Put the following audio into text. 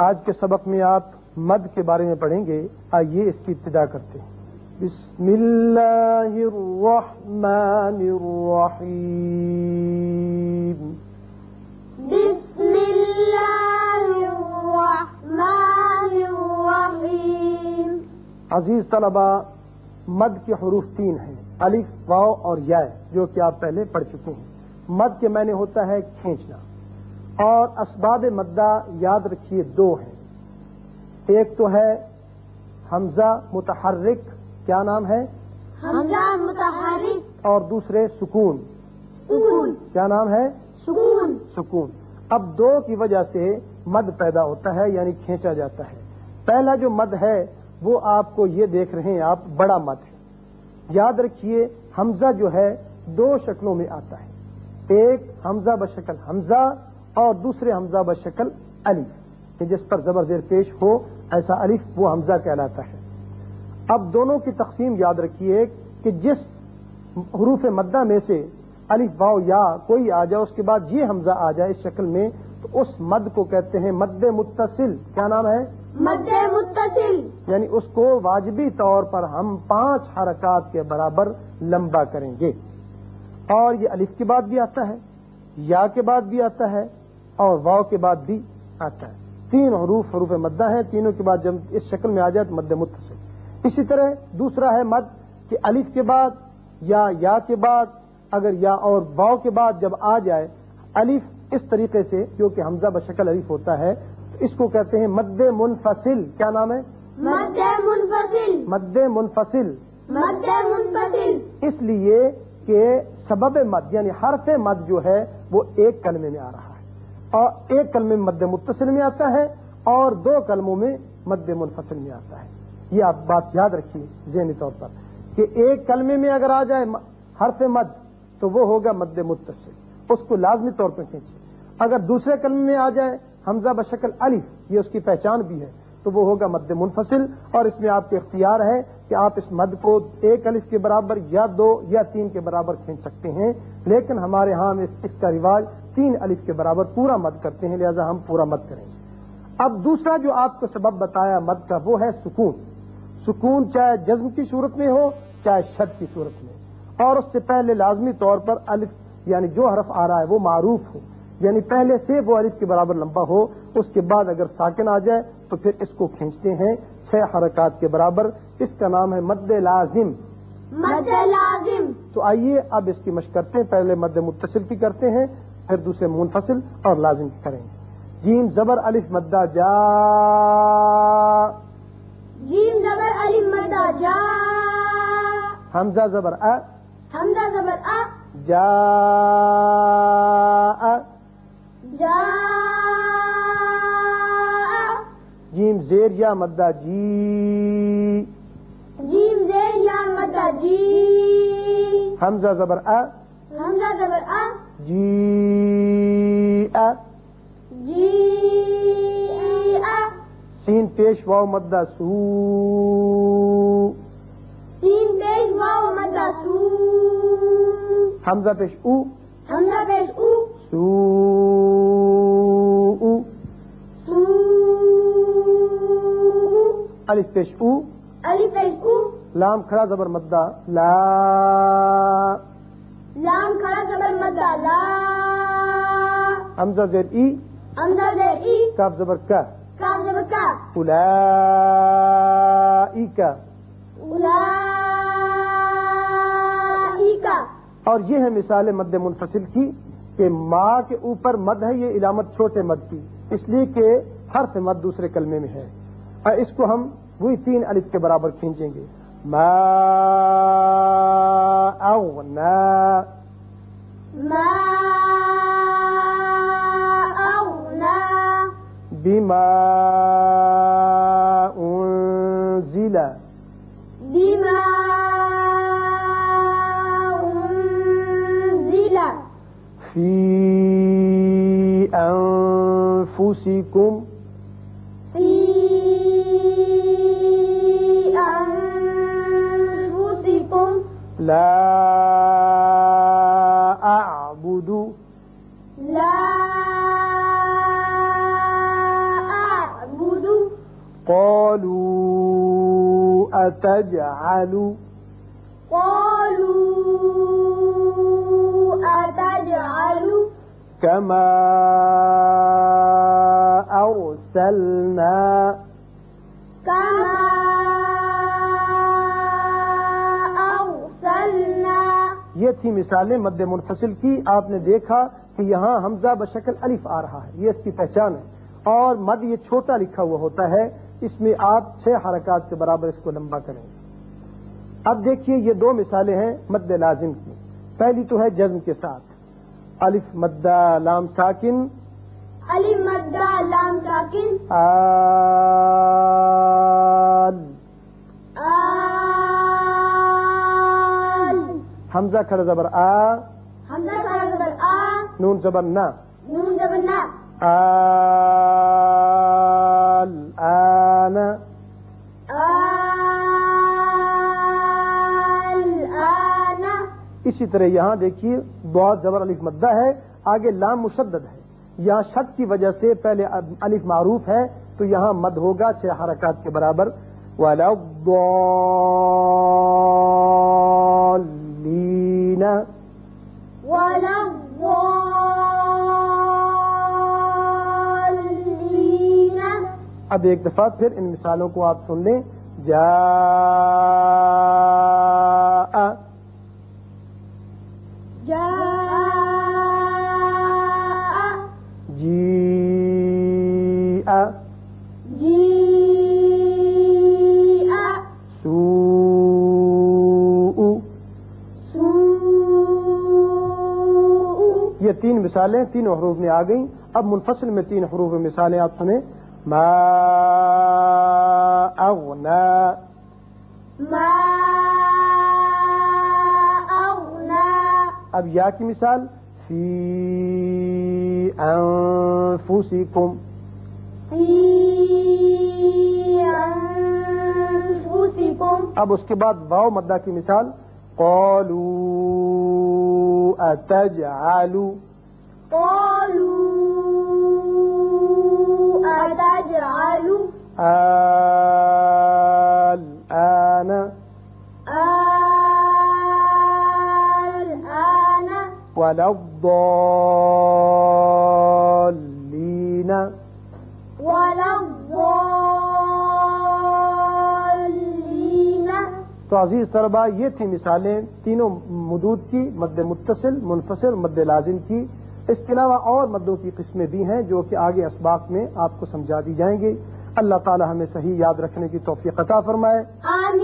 آج کے سبق میں آپ مد کے بارے میں پڑھیں گے آئیے اس کی ابتدا کرتے ہیں۔ بسم اللہ الرحمن الرحیم۔ بسم اللہ الرحمن الرحیم۔ عزیز طلبہ مد کے حروف تین ہیں الف واو اور یا جو کہ آپ پہلے پڑھ چکے ہیں۔ مد کے معنی ہوتا ہے کھینچنا۔ اور اسباب مدہ یاد رکھیے دو ہیں۔ ایک تو ہے حمزہ متحرک کیا نام ہے؟ حمزہ متحرک۔ اور دوسرے سکون۔ سکون۔ کیا نام ہے؟ سکون۔ سکون۔ اب دو کی وجہ سے مد پیدا ہوتا ہے یعنی کھینچا جاتا ہے۔ پہلا جو مد ہے وہ آپ کو یہ دیکھ رہے ہیں آپ بڑا مد ہے یاد رکھیے حمزہ جو ہے دو شکلوں میں آتا ہے۔ ایک حمزہ بشکل حمزہ اور دوسرے حمزہ بشکل الف کہ جس پر زبر زیر پیش ہو ایسا الف وہ حمزہ کہلاتا ہے۔ اب دونوں کی تقسیم یاد رکھیے کہ جس حروف مدہ میں سے الف واو یا کوئی آ جائے اس کے بعد یہ حمزہ آ جائے اس شکل میں تو اس مد کو کہتے ہیں مد متصل۔ کیا نام ہے؟ مد متصل۔ یعنی اس کو واجبی طور پر ہم پانچ حرکات کے برابر لمبا کریں گے۔ اور یہ الف کے بعد بھی آتا ہے یا کے بعد بھی آتا ہے اور واؤ کے بعد بھی آتا ہے۔ تین حروف حروف مدہ ہیں تینوں کے بعد جب اس شکل میں آ جائے تو مد متصل۔ اسی طرح دوسرا ہے مد کہ الف کے بعد یا یا کے بعد اگر یا اور واؤ کے بعد جب آ جائے الف اس طریقے سے کیونکہ حمزہ بشکل الف ہوتا ہے تو اس کو کہتے ہیں مد منفصل۔ کیا نام ہے؟ مد منفصل۔ مد منفصل۔ مد منفصل۔ اس لیے کہ سبب مد یعنی حرف مد جو ہے وہ ایک کلمے میں آ رہا ہے۔ اور ایک کلمے میں مد متصل میں آتا ہے اور دو کلموں میں مد منفصل میں آتا ہے۔ یہ آپ بات یاد رکھیے ذہنی طور پر کہ ایک کلمے میں اگر آ جائے حرف مد تو وہ ہوگا مد متصل۔ اس کو لازمی طور پر کھینچے اگر دوسرے کلمے میں آ جائے حمزہ بشکل الف یہ اس کی پہچان بھی ہے تو وہ ہوگا مد منفصل۔ اور اس میں آپ کے اختیار ہے کہ آپ اس مد کو ایک الف کے برابر یا دو یا تین کے برابر کھینچ سکتے ہیں لیکن ہمارے ہاں اس, اس کا رواج تین الف کے برابر پورا مد کرتے ہیں لہذا ہم پورا مد کریں گے۔ اب دوسرا جو آپ کو سبب بتایا مد کا وہ ہے سکون۔ سکون چاہے جزم کی صورت میں ہو چاہے شد کی صورت میں۔ اور اس سے پہلے لازمی طور پر الف یعنی جو حرف آ رہا ہے وہ معروف ہو۔ یعنی پہلے سے وہ الف کے برابر لمبا ہو اس کے بعد اگر ساکن آ جائے تو پھر اس کو کھینچتے ہیں چھ حرکات کے برابر۔ اس کا نام ہے مد لازم۔ مد لازم۔ تو آئیے اب اس کی مشق کرتے ہیں پہلے مد متصل کی کرتے ہیں۔ پھر دوسرے منفصل اور لازم کریں گے۔ جیم زبر الف مدہ جا۔ جیم زبر علی مدہ جا۔ حمزہ زبر ا۔ حمزہ زبر ا۔ جا۔ جا۔ جیم زیر یا مدہ جی۔ جیم زیر یا مدہ جی۔ حمزہ زبر ا۔ حمزہ زبر ا۔ جی سین پیش واو مدہ سو۔ سین پیش واو مدہ سو۔ حمزہ پیش او۔ حمزہ پیش او۔ سو۔ سو۔ الف پیش او۔ علی پیش او۔ لام کھڑا زبر مدہ لا۔ لام کھڑا زبر حمزہ زیر ای حمزہ زیر ای کاف زبر کا کاف زبر کا اولائکا اولائکا اور یہ ہے مثال مد منفصل کی کہ ماں کے اوپر مد ہے یہ علامت چھوٹے مد کی اس لیے کہ حرف مد دوسرے کلمے میں ہے اور اس کو ہم وہی تین الف کے برابر کھینچیں گے ما اغنا ما اغنا بما انزل بما انزل في أنفسكم في أنفسكم لا أتجعل قالوا أتجعل كما أرسلنا كما أرسلنا یہ تھی مثالیں مد منفصل کی۔ آپ نے دیکھا کہ یہاں حمزہ بشکل الف آ رہا ہے۔ یہ اس کی پہچان ہے۔ اور مد یہ چھوٹا لکھا ہوا ہوتا ہے۔ اس میں آپ چھ حرکات کے برابر اس کو لمبا کریں۔ گے اب دیکھیے یہ دو مثالیں ہیں مد لازم کی۔ پہلی تو ہے جزم کے ساتھ۔ الف مدہ لام ساکن۔ ألف مدة لام ساكن آل آل حمزہ کھڑا زبر آ۔ حمزة على زبر آ۔ نون زبر نہ نون زبر نا۔ آل اسی طرح یہاں دیکھیے بہت زبر الف مدہ ہے آگے لام مشدد ہے۔ یہاں شد کی وجہ سے پہلے الف معروف ہے تو یہاں مد ہوگا چھ حرکات کے برابر۔ الضالين۔ اب ایک دفعہ پھر ان مثالوں کو آپ سن لیں۔ جا تین مثالیں تینوں حروف میں آ گئیں۔ اب منفصل میں تین حروف مثالیں آپ سنیں۔ ما اغنا ما أغنى اب یا کی مثال؟ فی انفسکم۔ في أنفسكم اب اس کے بعد واو مدہ کی مثال۔ قالوا اتجعلوا۔ قالوا أتجعل الآن الآن ولا الضالين. ولا الضالين. تو عزیز طلبہ یہ تھی مثالیں تینوں مدود کی مد متصل منفصل مد لازم کی اس کے علاوہ اور مدوں کی قسمیں بھی ہیں جو کہ آگے اسباق میں آپ کو سمجھا دی جائیں گی۔ اللہ تعالی ہمیں صحیح یاد رکھنے کی توفیق عطا فرمائے۔ آمین۔